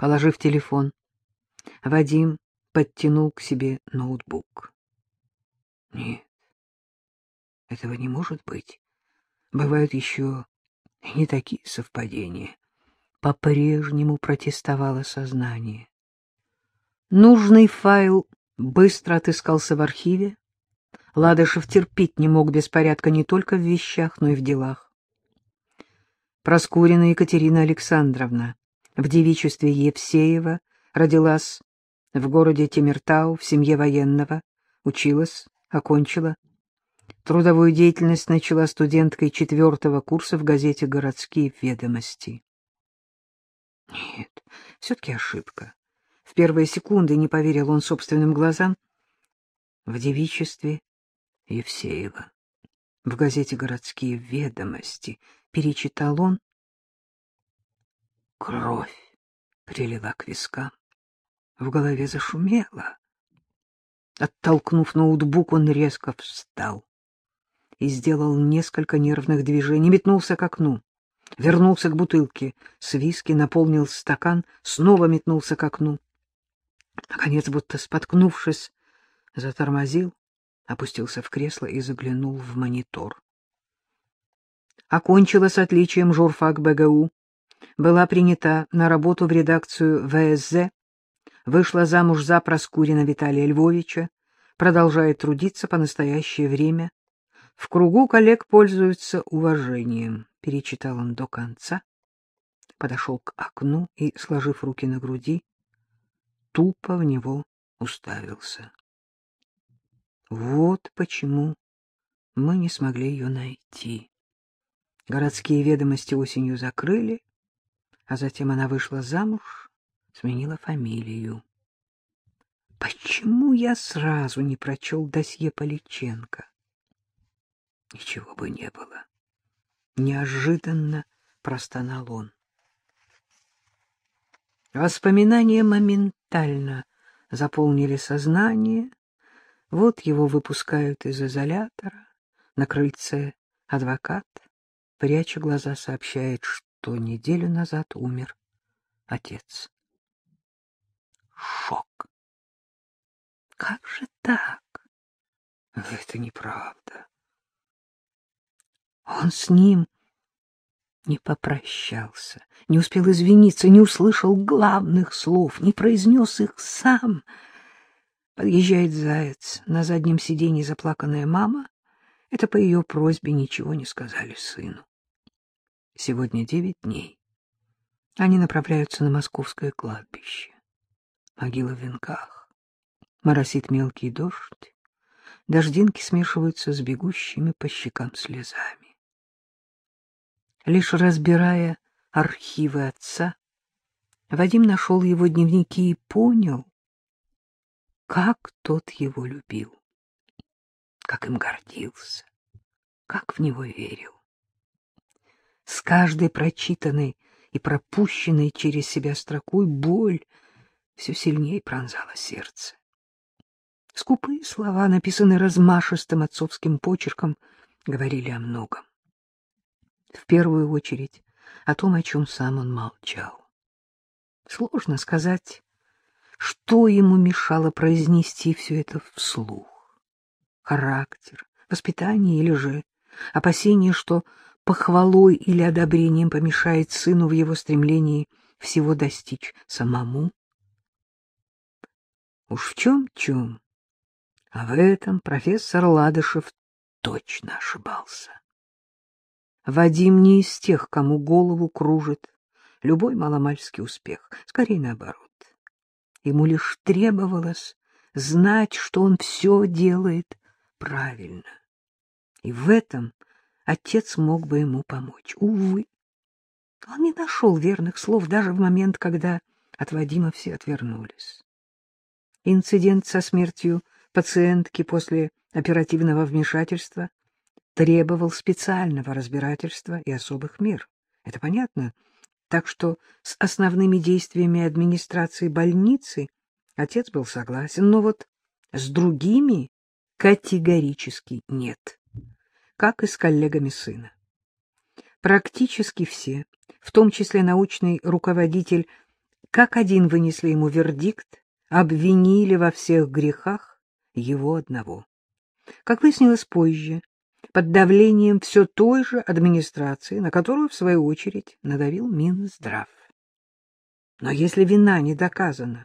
Положив телефон, Вадим подтянул к себе ноутбук. Нет, этого не может быть. Бывают еще не такие совпадения. По-прежнему протестовало сознание. Нужный файл быстро отыскался в архиве. Ладышев терпеть не мог беспорядка не только в вещах, но и в делах. Проскурина Екатерина Александровна в девичестве Евсеева родилась в городе Темиртау в семье военного, училась, окончила. Трудовую деятельность начала студенткой четвертого курса в газете «Городские ведомости». Нет, все-таки ошибка. В первые секунды не поверил он собственным глазам. В девичестве Евсеева. В газете «Городские ведомости» перечитал он. Кровь прилила к вискам. В голове зашумело. Оттолкнув ноутбук, он резко встал и сделал несколько нервных движений, метнулся к окну, вернулся к бутылке с виски, наполнил стакан, снова метнулся к окну. Наконец, будто споткнувшись, затормозил, опустился в кресло и заглянул в монитор. Окончила с отличием журфак БГУ, была принята на работу в редакцию ВСЗ, вышла замуж за Проскурина Виталия Львовича, продолжает трудиться по настоящее время. В кругу коллег пользуются уважением. Перечитал он до конца, подошел к окну и, сложив руки на груди, тупо в него уставился. Вот почему мы не смогли ее найти. Городские ведомости осенью закрыли, а затем она вышла замуж сменила фамилию. Почему я сразу не прочел досье Поличенко? Ничего бы не было. Неожиданно простонал он. Воспоминания моментально заполнили сознание. Вот его выпускают из изолятора. На крыльце адвокат, пряча глаза, сообщает, что неделю назад умер отец шок. Как же так? Это неправда. Он с ним не попрощался, не успел извиниться, не услышал главных слов, не произнес их сам. Подъезжает заяц, на заднем сиденье заплаканная мама. Это по ее просьбе ничего не сказали сыну. Сегодня девять дней. Они направляются на московское кладбище могила в венках. Моросит мелкий дождь, дождинки смешиваются с бегущими по щекам слезами. Лишь разбирая архивы отца, Вадим нашел его дневники и понял, как тот его любил, как им гордился, как в него верил. С каждой прочитанной и пропущенной через себя строкой боль все сильнее пронзало сердце. Скупые слова, написанные размашистым отцовским почерком, говорили о многом. В первую очередь о том, о чем сам он молчал. Сложно сказать, что ему мешало произнести все это вслух. Характер, воспитание или же опасение, что похвалой или одобрением помешает сыну в его стремлении всего достичь самому. Уж в чем-чем, а в этом профессор Ладышев точно ошибался. Вадим не из тех, кому голову кружит любой маломальский успех, скорее наоборот. Ему лишь требовалось знать, что он все делает правильно. И в этом отец мог бы ему помочь. Увы, он не нашел верных слов даже в момент, когда от Вадима все отвернулись. Инцидент со смертью пациентки после оперативного вмешательства требовал специального разбирательства и особых мер. Это понятно. Так что с основными действиями администрации больницы отец был согласен, но вот с другими категорически нет, как и с коллегами сына. Практически все, в том числе научный руководитель как один вынесли ему вердикт, обвинили во всех грехах его одного. Как выяснилось позже, под давлением все той же администрации, на которую, в свою очередь, надавил Минздрав. Но если вина не доказана,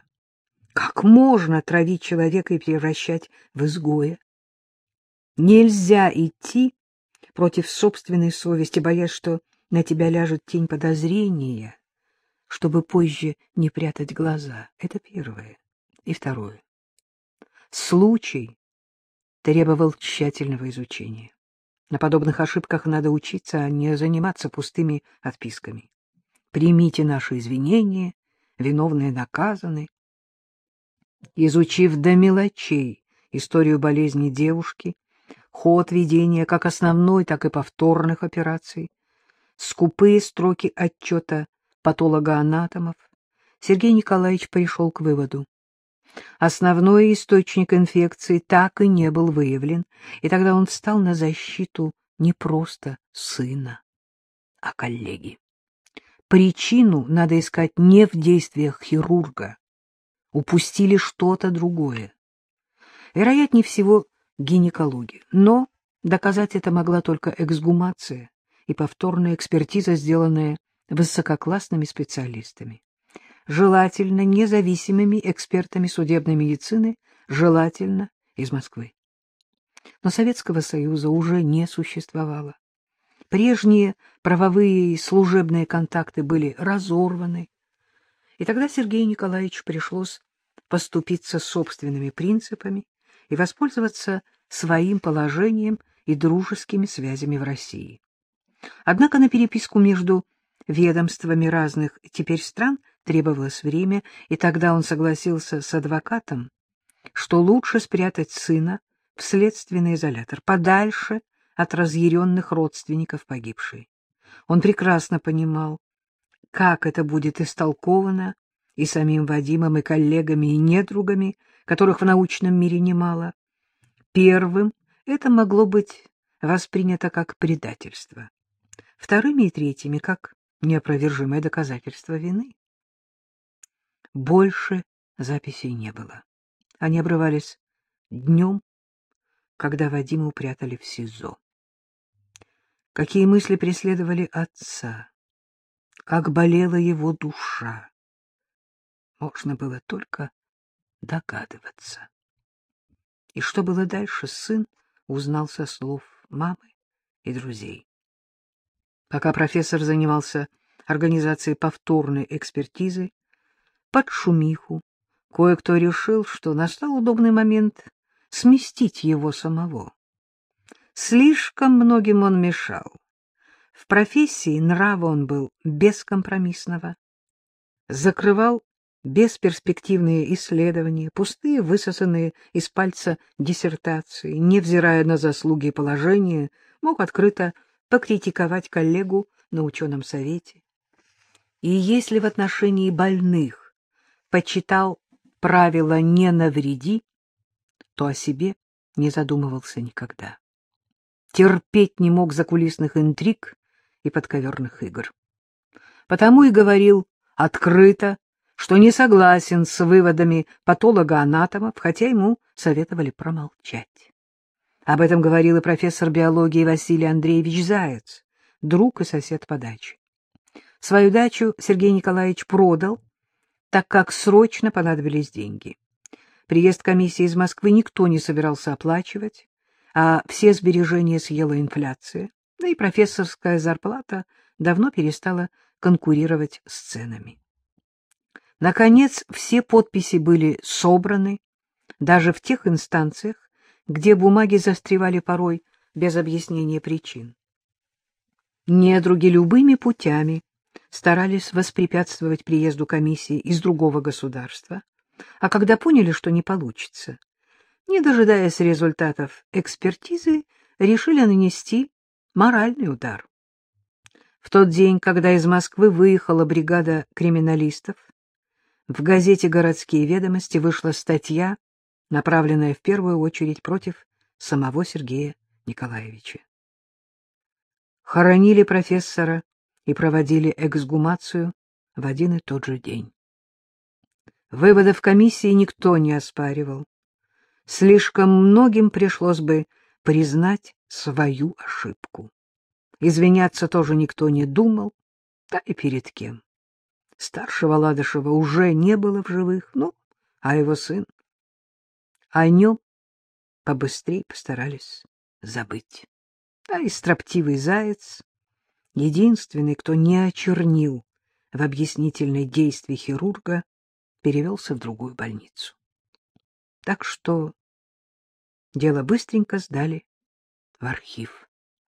как можно травить человека и превращать в изгоя? Нельзя идти против собственной совести, боясь, что на тебя ляжет тень подозрения, чтобы позже не прятать глаза. Это первое. И второе. Случай требовал тщательного изучения. На подобных ошибках надо учиться, а не заниматься пустыми отписками. Примите наши извинения, виновные наказаны. Изучив до мелочей историю болезни девушки, ход ведения как основной, так и повторных операций, скупые строки отчета патологоанатомов, Сергей Николаевич пришел к выводу. Основной источник инфекции так и не был выявлен, и тогда он встал на защиту не просто сына, а коллеги. Причину надо искать не в действиях хирурга. Упустили что-то другое. Вероятнее всего, гинекология. Но доказать это могла только эксгумация и повторная экспертиза, сделанная высококлассными специалистами. Желательно независимыми экспертами судебной медицины, желательно из Москвы. Но Советского Союза уже не существовало. Прежние правовые и служебные контакты были разорваны, и тогда Сергею Николаевичу пришлось поступиться собственными принципами и воспользоваться своим положением и дружескими связями в России. Однако на переписку между ведомствами разных теперь стран требовалось время, и тогда он согласился с адвокатом, что лучше спрятать сына в следственный изолятор, подальше от разъяренных родственников погибшей. Он прекрасно понимал, как это будет истолковано и самим Вадимом, и коллегами, и недругами, которых в научном мире немало. Первым это могло быть воспринято как предательство, вторыми и третьими — как неопровержимое доказательство вины. Больше записей не было. Они обрывались днем, когда Вадима упрятали в СИЗО. Какие мысли преследовали отца, как болела его душа. Можно было только догадываться. И что было дальше, сын узнал со слов мамы и друзей. Пока профессор занимался организацией повторной экспертизы, под шумиху, кое-кто решил, что настал удобный момент сместить его самого. Слишком многим он мешал. В профессии нрава он был бескомпромиссного. Закрывал бесперспективные исследования, пустые, высосанные из пальца диссертации, невзирая на заслуги и положение, мог открыто покритиковать коллегу на ученом совете. И если в отношении больных почитал правило «не навреди», то о себе не задумывался никогда терпеть не мог закулисных интриг и подковерных игр. Потому и говорил открыто, что не согласен с выводами патолога-анатомов, хотя ему советовали промолчать. Об этом говорил и профессор биологии Василий Андреевич Заяц, друг и сосед по даче. Свою дачу Сергей Николаевич продал, так как срочно понадобились деньги. Приезд комиссии из Москвы никто не собирался оплачивать, а все сбережения съела инфляция, да и профессорская зарплата давно перестала конкурировать с ценами. Наконец, все подписи были собраны, даже в тех инстанциях, где бумаги застревали порой без объяснения причин. Недруги любыми путями старались воспрепятствовать приезду комиссии из другого государства, а когда поняли, что не получится, не дожидаясь результатов экспертизы, решили нанести моральный удар. В тот день, когда из Москвы выехала бригада криминалистов, в газете «Городские ведомости» вышла статья, направленная в первую очередь против самого Сергея Николаевича. Хоронили профессора и проводили эксгумацию в один и тот же день. Выводов комиссии никто не оспаривал. Слишком многим пришлось бы признать свою ошибку. Извиняться тоже никто не думал, да и перед кем. Старшего Ладышева уже не было в живых, ну, а его сын. О нем побыстрее постарались забыть. Да и строптивый заяц, единственный, кто не очернил в объяснительной действии хирурга, перевелся в другую больницу. Так что дело быстренько сдали в архив.